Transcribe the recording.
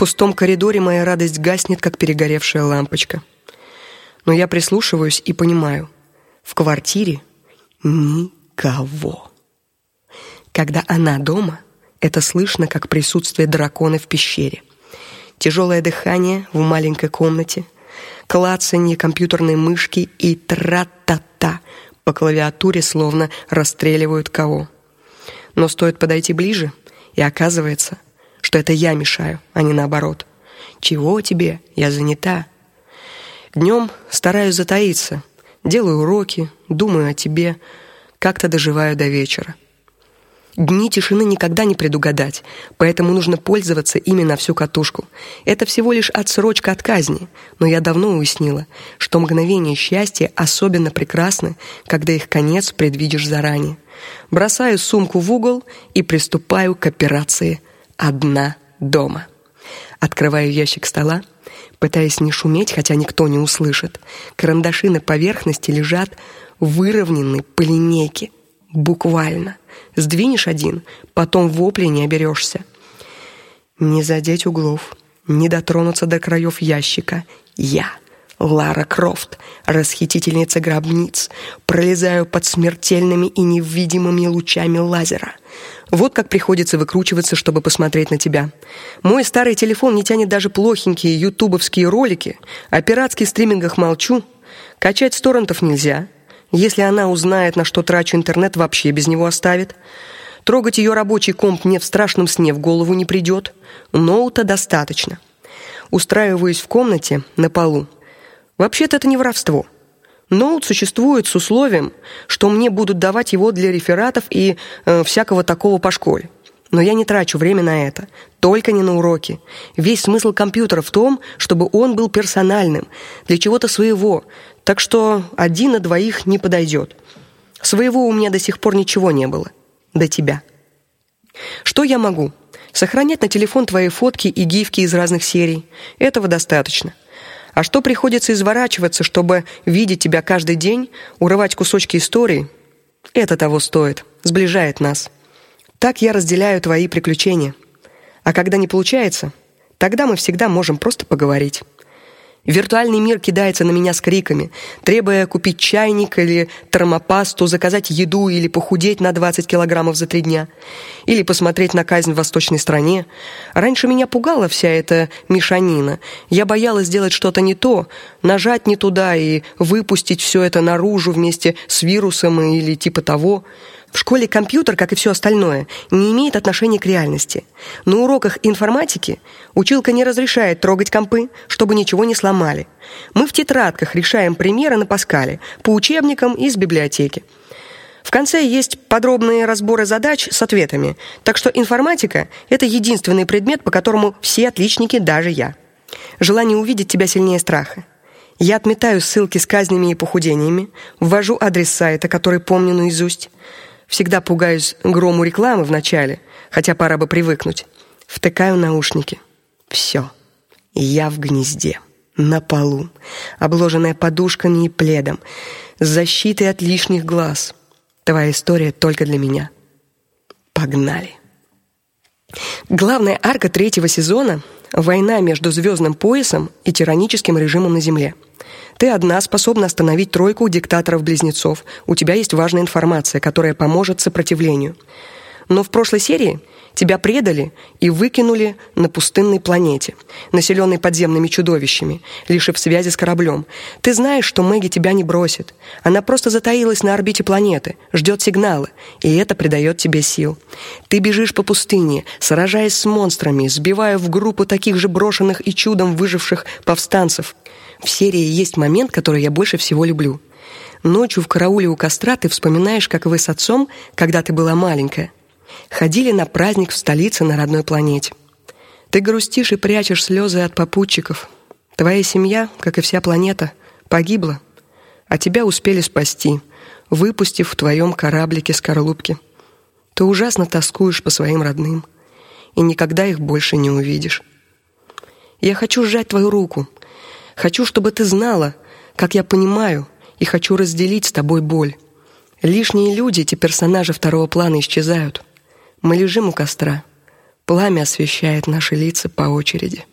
пустом коридоре моя радость гаснет, как перегоревшая лампочка. Но я прислушиваюсь и понимаю: в квартире никого. Когда она дома, это слышно как присутствие дракона в пещере. Тяжелое дыхание в маленькой комнате, клацанье компьютерной мышки и тра-та-та по клавиатуре словно расстреливают кого. Но стоит подойти ближе, и оказывается, что это я мешаю, а не наоборот. Чего тебе? Я занята. Днем стараюсь затаиться, делаю уроки, думаю о тебе, как-то доживаю до вечера. Дни тишины никогда не предугадать, поэтому нужно пользоваться ими на всю катушку. Это всего лишь отсрочка от казни, но я давно уяснила, что мгновения счастья особенно прекрасны, когда их конец предвидишь заранее. Бросаю сумку в угол и приступаю к операции одна дома. Открываю ящик стола, пытаясь не шуметь, хотя никто не услышит. Карандаши на поверхности лежат выровнены по линейке, буквально. Сдвинешь один, потом вопли не оберешься. Не задеть углов, не дотронуться до краев ящика. Я, Лара Крофт, расхитительница гробниц, пролезаю под смертельными и невидимыми лучами лазера. Вот как приходится выкручиваться, чтобы посмотреть на тебя. Мой старый телефон не тянет даже плохенькие ютубовские ролики, о пиратских стримингах молчу. Качать с торрентов нельзя. Если она узнает, на что трачу интернет, вообще без него оставит. Трогать ее рабочий комп мне в страшном сне в голову не придет. Ноута достаточно. Устраиваюсь в комнате на полу. Вообще-то это не воровство. Ноут существует с условием, что мне будут давать его для рефератов и э, всякого такого по школе. Но я не трачу время на это, только не на уроки. Весь смысл компьютера в том, чтобы он был персональным, для чего-то своего. Так что один на двоих не подойдет. Своего у меня до сих пор ничего не было. До тебя. Что я могу? Сохранять на телефон твои фотки и гифки из разных серий. Этого достаточно. А что приходится изворачиваться, чтобы видеть тебя каждый день, урывать кусочки истории? Это того стоит. Сближает нас. Так я разделяю твои приключения. А когда не получается, тогда мы всегда можем просто поговорить. Виртуальный мир кидается на меня с криками, требуя купить чайник или термопасту, заказать еду или похудеть на 20 килограммов за три дня, или посмотреть на казнь в восточной стране. Раньше меня пугала вся эта мешанина. Я боялась сделать что-то не то, нажать не туда и выпустить все это наружу вместе с вирусом или типа того. В школе компьютер, как и все остальное, не имеет отношения к реальности. На уроках информатики училка не разрешает трогать компы, чтобы ничего не сломали. Мы в тетрадках решаем примеры на Паскале по учебникам из библиотеки. В конце есть подробные разборы задач с ответами. Так что информатика это единственный предмет, по которому все отличники, даже я. Желание увидеть тебя сильнее страха. Я отметаю ссылки с казнями и похудениями, ввожу адрес сайта, который помню наизусть. Всегда пугаюсь грому рекламы в начале, хотя пора бы привыкнуть. Втыкаю наушники. Все. Я в гнезде, на полу, обложенная подушками и пледом, с защитой от лишних глаз. Твоя история только для меня. Погнали. Главная арка третьего сезона война между звездным поясом и тираническим режимом на Земле. Ты одна способна остановить тройку диктаторов-близнецов. У тебя есть важная информация, которая поможет сопротивлению. Но в прошлой серии тебя предали и выкинули на пустынной планете, населенной подземными чудовищами, лишив связи с кораблем. Ты знаешь, что Мэгги тебя не бросит. Она просто затаилась на орбите планеты, ждет сигнала, и это придает тебе сил. Ты бежишь по пустыне, сражаясь с монстрами, сбивая в группу таких же брошенных и чудом выживших повстанцев. В серии есть момент, который я больше всего люблю. Ночью в карауле у костра ты вспоминаешь, как вы с отцом, когда ты была маленькая, ходили на праздник в столице на родной планете. Ты грустишь и прячешь слезы от попутчиков. Твоя семья, как и вся планета, погибла, а тебя успели спасти, выпустив в твоем кораблике скорлупки. Ты ужасно тоскуешь по своим родным и никогда их больше не увидишь. Я хочу сжать твою руку, Хочу, чтобы ты знала, как я понимаю, и хочу разделить с тобой боль. Лишние люди, эти персонажи второго плана исчезают. Мы лежим у костра, Пламя освещает наши лица по очереди.